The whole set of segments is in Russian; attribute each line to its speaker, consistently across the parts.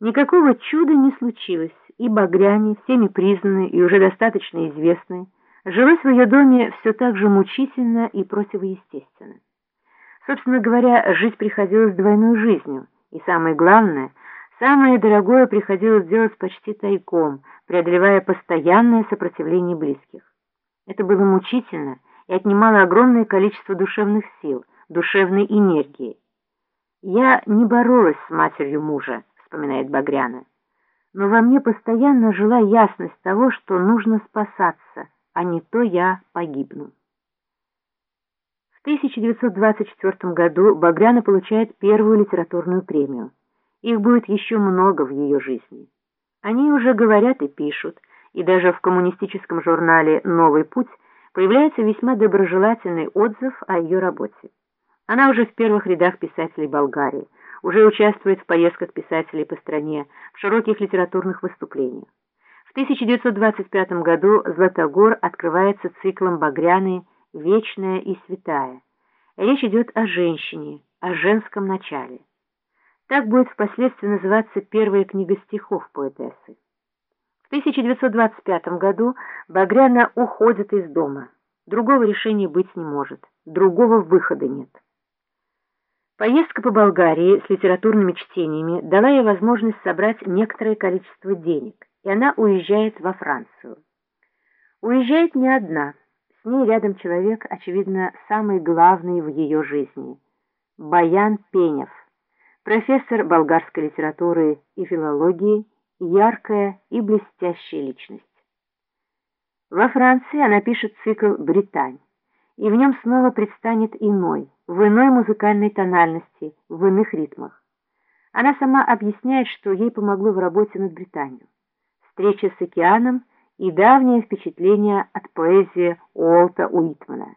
Speaker 1: Никакого чуда не случилось, и Багряне, всеми признанные и уже достаточно известные, жилось в ее доме все так же мучительно и противоестественно. Собственно говоря, жить приходилось двойной жизнью, и самое главное, самое дорогое приходилось делать почти тайком, преодолевая постоянное сопротивление близких. Это было мучительно и отнимало огромное количество душевных сил, душевной энергии. Я не боролась с матерью мужа, вспоминает Багряна. Но во мне постоянно жила ясность того, что нужно спасаться, а не то я погибну. В 1924 году Багряна получает первую литературную премию. Их будет еще много в ее жизни. Они уже говорят и пишут, и даже в коммунистическом журнале «Новый путь» появляется весьма доброжелательный отзыв о ее работе. Она уже в первых рядах писателей Болгарии, уже участвует в поездках писателей по стране, в широких литературных выступлениях. В 1925 году Златогор открывается циклом «Багряные. Вечная и святая». Речь идет о женщине, о женском начале. Так будет впоследствии называться первая книга стихов поэтессы. В 1925 году Багряна уходит из дома. Другого решения быть не может, другого выхода нет. Поездка по Болгарии с литературными чтениями дала ей возможность собрать некоторое количество денег, и она уезжает во Францию. Уезжает не одна, с ней рядом человек, очевидно, самый главный в ее жизни – Баян Пенев, профессор болгарской литературы и филологии, яркая и блестящая личность. Во Франции она пишет цикл «Британь», и в нем снова предстанет иной – в иной музыкальной тональности, в иных ритмах. Она сама объясняет, что ей помогло в работе над Британией. Встреча с океаном и давнее впечатление от поэзии Уолта Уитмана.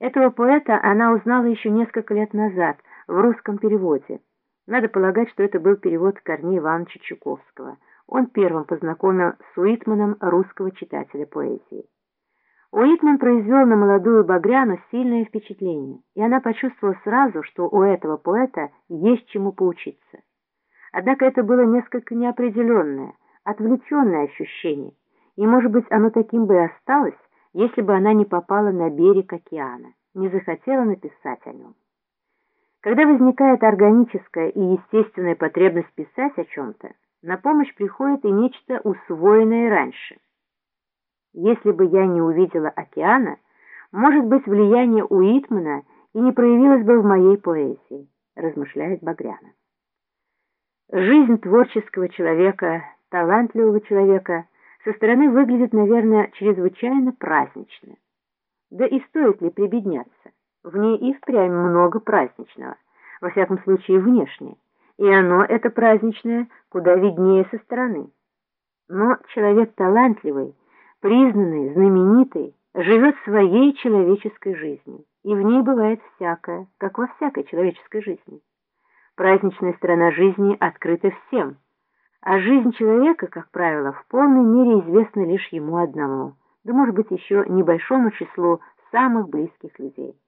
Speaker 1: Этого поэта она узнала еще несколько лет назад в русском переводе. Надо полагать, что это был перевод Корнея Ивановича Чуковского. Он первым познакомил с Уитманом русского читателя поэзии. Уитман произвел на молодую Багряну сильное впечатление, и она почувствовала сразу, что у этого поэта есть чему поучиться. Однако это было несколько неопределенное, отвлеченное ощущение, и, может быть, оно таким бы и осталось, если бы она не попала на берег океана, не захотела написать о нем. Когда возникает органическая и естественная потребность писать о чем-то, на помощь приходит и нечто усвоенное раньше. Если бы я не увидела океана, может быть, влияние Уитмана и не проявилось бы в моей поэзии, размышляет Багряна. Жизнь творческого человека, талантливого человека со стороны выглядит, наверное, чрезвычайно празднично. Да и стоит ли прибедняться? В ней и впрямь много праздничного, во всяком случае внешне, и оно, это праздничное, куда виднее со стороны. Но человек талантливый, признанный, знаменитый, живет своей человеческой жизнью, и в ней бывает всякое, как во всякой человеческой жизни. Праздничная сторона жизни открыта всем, а жизнь человека, как правило, в полной мере известна лишь ему одному, да, может быть, еще небольшому числу самых близких людей.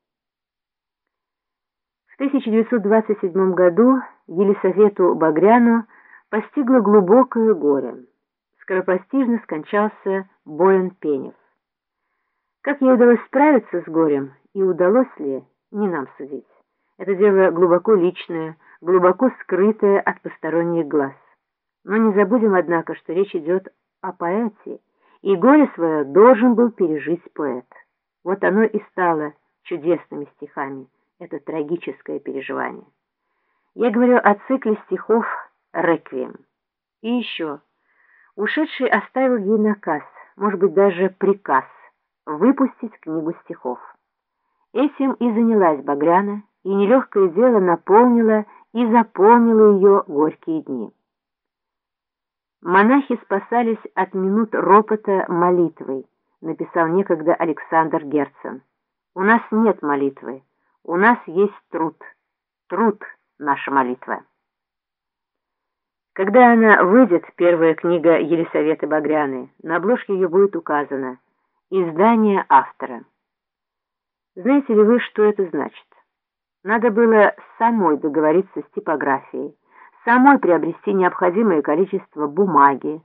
Speaker 1: В 1927 году Елисавету Багряну постигло глубокое горе скоропостижно скончался Боян Пенев. Как ей удалось справиться с горем и удалось ли, не нам судить. Это дело глубоко личное, глубоко скрытое от посторонних глаз. Но не забудем, однако, что речь идет о поэте, и горе свое должен был пережить поэт. Вот оно и стало чудесными стихами, это трагическое переживание. Я говорю о цикле стихов «Реквием». И еще Ушедший оставил ей наказ, может быть, даже приказ, выпустить книгу стихов. Этим и занялась Багряна, и нелегкое дело наполнило и заполнило ее горькие дни. Монахи спасались от минут ропота молитвой, написал некогда Александр Герцен. У нас нет молитвы, у нас есть труд. Труд — наша молитва. Когда она выйдет, первая книга Елисаветы Багряны, на обложке ее будет указано «Издание автора». Знаете ли вы, что это значит? Надо было самой договориться с типографией, самой приобрести необходимое количество бумаги,